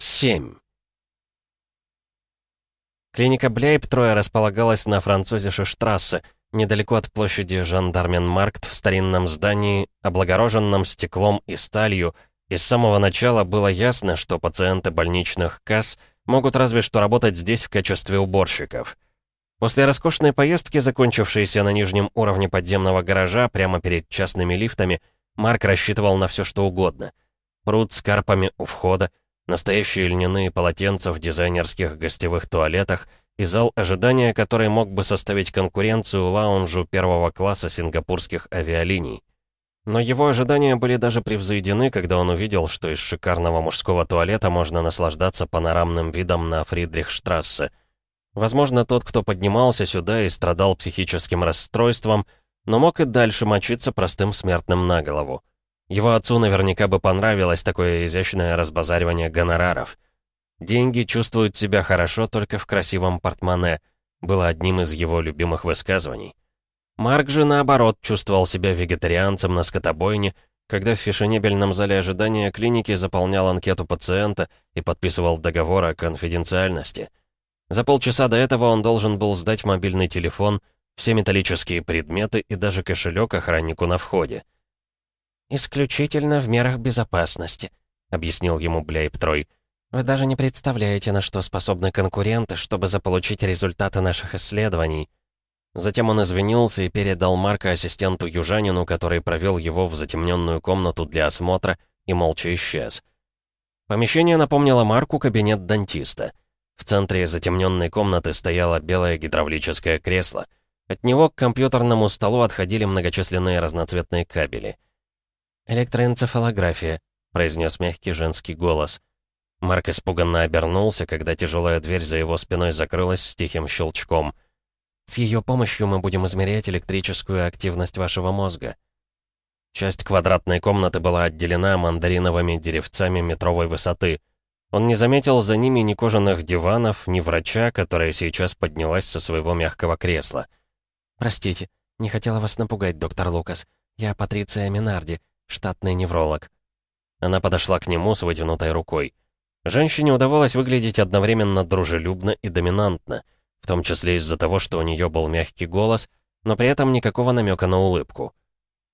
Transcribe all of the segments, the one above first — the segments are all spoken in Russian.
7. Клиника Бляйптроя располагалась на французише штрассе, недалеко от площади Жандарменмаркт в старинном здании, облагороженном стеклом и сталью, и с самого начала было ясно, что пациенты больничных касс могут разве что работать здесь в качестве уборщиков. После роскошной поездки, закончившейся на нижнем уровне подземного гаража прямо перед частными лифтами, Марк рассчитывал на все что угодно. Пруд с карпами у входа, настоящие льняные полотенца в дизайнерских гостевых туалетах и зал ожидания, который мог бы составить конкуренцию лаунжу первого класса сингапурских авиалиний. Но его ожидания были даже превзойдены, когда он увидел, что из шикарного мужского туалета можно наслаждаться панорамным видом на Фридрихштрассе. Возможно, тот, кто поднимался сюда и страдал психическим расстройством, но мог и дальше мочиться простым смертным на голову. Его отцу наверняка бы понравилось такое изящное разбазаривание гонораров. «Деньги чувствуют себя хорошо только в красивом портмоне», было одним из его любимых высказываний. Марк же, наоборот, чувствовал себя вегетарианцем на скотобойне, когда в фешенебельном зале ожидания клиники заполнял анкету пациента и подписывал договор о конфиденциальности. За полчаса до этого он должен был сдать мобильный телефон, все металлические предметы и даже кошелек охраннику на входе. «Исключительно в мерах безопасности», — объяснил ему Блейб-Трой. «Вы даже не представляете, на что способны конкуренты, чтобы заполучить результаты наших исследований». Затем он извинился и передал Марка ассистенту-южанину, который провел его в затемненную комнату для осмотра и молча исчез. Помещение напомнило Марку кабинет дантиста. В центре затемненной комнаты стояло белое гидравлическое кресло. От него к компьютерному столу отходили многочисленные разноцветные кабели — «Электроэнцефалография», — произнес мягкий женский голос. Марк испуганно обернулся, когда тяжелая дверь за его спиной закрылась с тихим щелчком. «С ее помощью мы будем измерять электрическую активность вашего мозга». Часть квадратной комнаты была отделена мандариновыми деревцами метровой высоты. Он не заметил за ними ни кожаных диванов, ни врача, которая сейчас поднялась со своего мягкого кресла. «Простите, не хотела вас напугать, доктор Лукас. Я Патриция Минарди, штатный невролог. Она подошла к нему с вытянутой рукой. Женщине удавалось выглядеть одновременно дружелюбно и доминантно, в том числе из-за того, что у нее был мягкий голос, но при этом никакого намека на улыбку.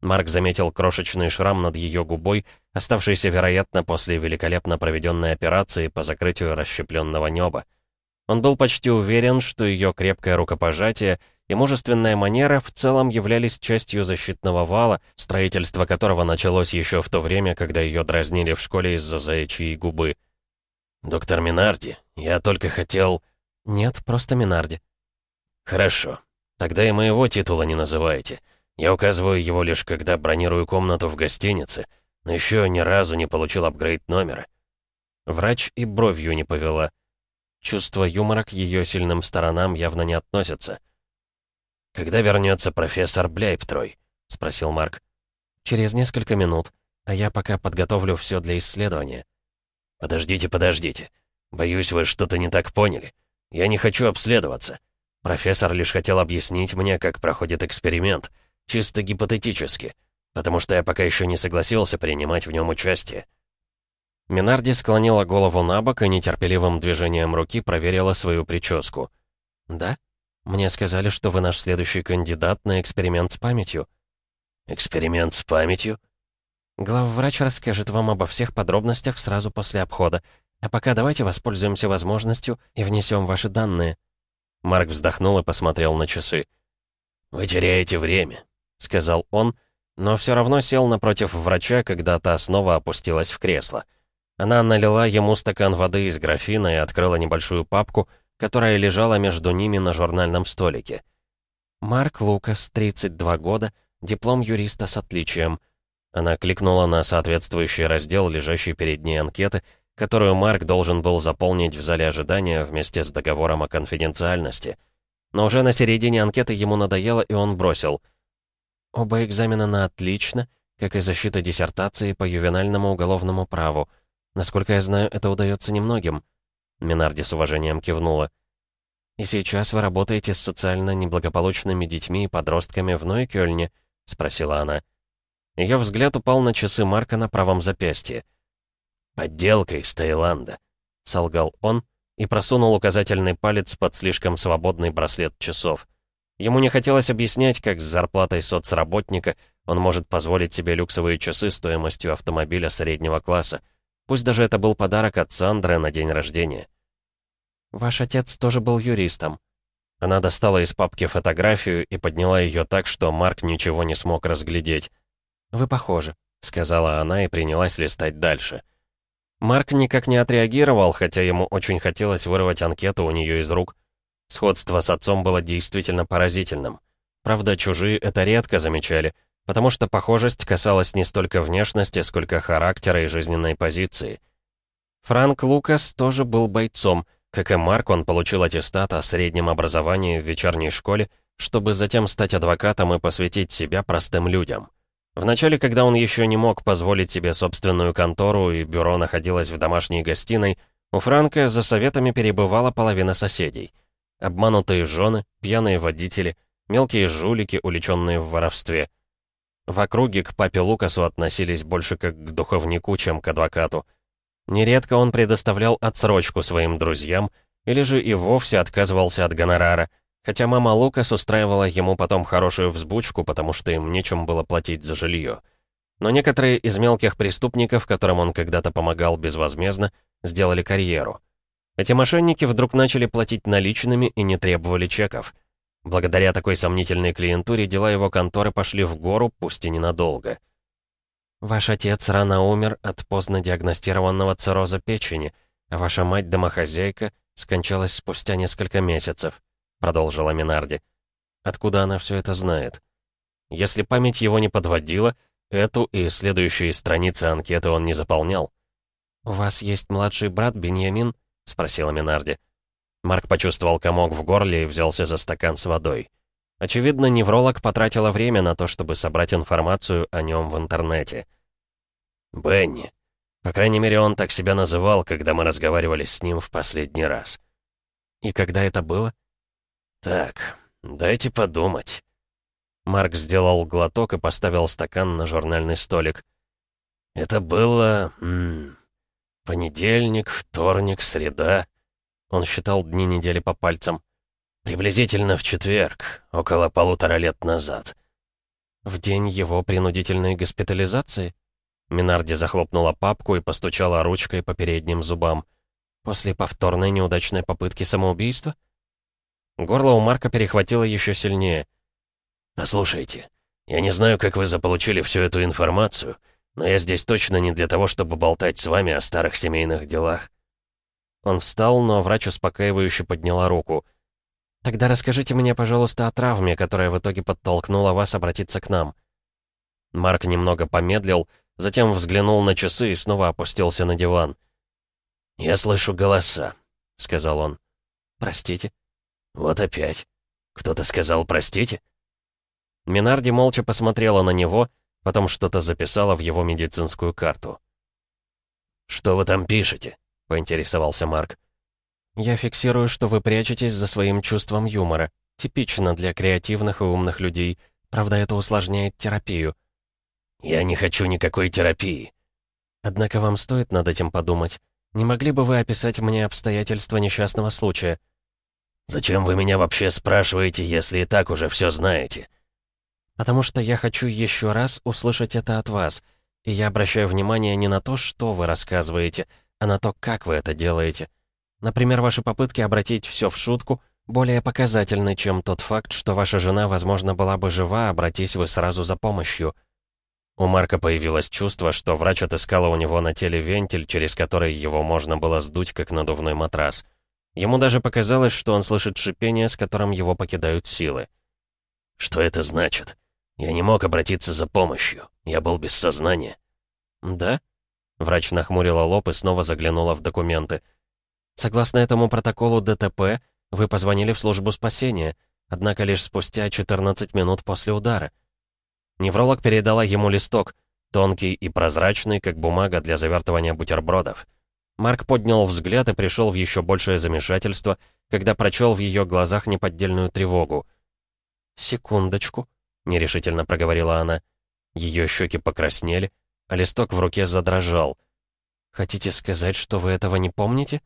Марк заметил крошечный шрам над ее губой, оставшийся, вероятно, после великолепно проведенной операции по закрытию расщепленного неба. Он был почти уверен, что ее крепкое рукопожатие и мужественная манера в целом являлись частью защитного вала, строительство которого началось еще в то время, когда ее дразнили в школе из-за заячьей губы. «Доктор Минарди, я только хотел...» «Нет, просто Минарди». «Хорошо. Тогда и моего титула не называйте. Я указываю его лишь, когда бронирую комнату в гостинице, но еще ни разу не получил апгрейд номера». Врач и бровью не повела. Чувство юмора к ее сильным сторонам явно не относятся. «Когда вернется профессор Бляйптрой?» — спросил Марк. «Через несколько минут, а я пока подготовлю все для исследования». «Подождите, подождите. Боюсь, вы что-то не так поняли. Я не хочу обследоваться. Профессор лишь хотел объяснить мне, как проходит эксперимент, чисто гипотетически, потому что я пока еще не согласился принимать в нем участие». Минарди склонила голову на бок и нетерпеливым движением руки проверила свою прическу. «Да?» Мне сказали, что вы наш следующий кандидат на эксперимент с памятью». «Эксперимент с памятью?» Главврач расскажет вам обо всех подробностях сразу после обхода. А пока давайте воспользуемся возможностью и внесем ваши данные». Марк вздохнул и посмотрел на часы. «Вы теряете время», — сказал он, но все равно сел напротив врача, когда та снова опустилась в кресло. Она налила ему стакан воды из графина и открыла небольшую папку — которая лежала между ними на журнальном столике. Марк Лукас, 32 года, диплом юриста с отличием. Она кликнула на соответствующий раздел, лежащий перед ней анкеты, которую Марк должен был заполнить в зале ожидания вместе с договором о конфиденциальности. Но уже на середине анкеты ему надоело, и он бросил. Оба экзамена на отлично, как и защита диссертации по ювенальному уголовному праву. Насколько я знаю, это удается немногим. Минарди с уважением кивнула. «И сейчас вы работаете с социально неблагополучными детьми и подростками в Нойкёльне?» — спросила она. Ее взгляд упал на часы Марка на правом запястье. «Подделка из Таиланда. — солгал он и просунул указательный палец под слишком свободный браслет часов. Ему не хотелось объяснять, как с зарплатой соцработника он может позволить себе люксовые часы стоимостью автомобиля среднего класса. Пусть даже это был подарок от Сандры на день рождения. «Ваш отец тоже был юристом». Она достала из папки фотографию и подняла ее так, что Марк ничего не смог разглядеть. «Вы похожи», — сказала она и принялась листать дальше. Марк никак не отреагировал, хотя ему очень хотелось вырвать анкету у нее из рук. Сходство с отцом было действительно поразительным. Правда, чужие это редко замечали, потому что похожесть касалась не столько внешности, сколько характера и жизненной позиции. Франк Лукас тоже был бойцом. Как и Марк, он получил аттестат о среднем образовании в вечерней школе, чтобы затем стать адвокатом и посвятить себя простым людям. Вначале, когда он еще не мог позволить себе собственную контору и бюро находилось в домашней гостиной, у Франка за советами перебывала половина соседей. Обманутые жены, пьяные водители, мелкие жулики, уличенные в воровстве. В округе к папе Лукасу относились больше как к духовнику, чем к адвокату. Нередко он предоставлял отсрочку своим друзьям или же и вовсе отказывался от гонорара, хотя мама Лукас устраивала ему потом хорошую взбучку, потому что им нечем было платить за жилье. Но некоторые из мелких преступников, которым он когда-то помогал безвозмездно, сделали карьеру. Эти мошенники вдруг начали платить наличными и не требовали чеков. Благодаря такой сомнительной клиентуре дела его конторы пошли в гору, пусть и ненадолго. «Ваш отец рано умер от поздно диагностированного цирроза печени, а ваша мать-домохозяйка скончалась спустя несколько месяцев», — продолжила Минарди. «Откуда она все это знает?» Если память его не подводила, эту и следующие страницы анкеты он не заполнял. «У вас есть младший брат Беньямин?» — спросила Минарди. Марк почувствовал комок в горле и взялся за стакан с водой. Очевидно, невролог потратила время на то, чтобы собрать информацию о нем в интернете. «Бенни. По крайней мере, он так себя называл, когда мы разговаривали с ним в последний раз». «И когда это было?» «Так, дайте подумать». Марк сделал глоток и поставил стакан на журнальный столик. «Это было... М -м, Понедельник, вторник, среда. Он считал дни недели по пальцам. Приблизительно в четверг, около полутора лет назад. В день его принудительной госпитализации? Минарди захлопнула папку и постучала ручкой по передним зубам. После повторной неудачной попытки самоубийства? Горло у Марка перехватило еще сильнее. «Послушайте, я не знаю, как вы заполучили всю эту информацию, но я здесь точно не для того, чтобы болтать с вами о старых семейных делах». Он встал, но врач успокаивающе подняла руку. «Тогда расскажите мне, пожалуйста, о травме, которая в итоге подтолкнула вас обратиться к нам». Марк немного помедлил, затем взглянул на часы и снова опустился на диван. «Я слышу голоса», — сказал он. «Простите?» «Вот опять. Кто-то сказал «простите»?» Минарди молча посмотрела на него, — Потом что-то записала в его медицинскую карту. «Что вы там пишете?» — поинтересовался Марк. «Я фиксирую, что вы прячетесь за своим чувством юмора. Типично для креативных и умных людей. Правда, это усложняет терапию». «Я не хочу никакой терапии». «Однако вам стоит над этим подумать. Не могли бы вы описать мне обстоятельства несчастного случая?» «Зачем вы меня вообще спрашиваете, если и так уже все знаете?» потому что я хочу еще раз услышать это от вас, и я обращаю внимание не на то, что вы рассказываете, а на то, как вы это делаете. Например, ваши попытки обратить все в шутку более показательны, чем тот факт, что ваша жена, возможно, была бы жива, обратись вы сразу за помощью. У Марка появилось чувство, что врач отыскала у него на теле вентиль, через который его можно было сдуть, как надувной матрас. Ему даже показалось, что он слышит шипение, с которым его покидают силы. «Что это значит?» Я не мог обратиться за помощью. Я был без сознания». «Да?» Врач нахмурила лоб и снова заглянула в документы. «Согласно этому протоколу ДТП, вы позвонили в службу спасения, однако лишь спустя 14 минут после удара». Невролог передала ему листок, тонкий и прозрачный, как бумага для завертывания бутербродов. Марк поднял взгляд и пришел в еще большее замешательство, когда прочел в ее глазах неподдельную тревогу. «Секундочку», — нерешительно проговорила она. Ее щеки покраснели, а листок в руке задрожал. «Хотите сказать, что вы этого не помните?»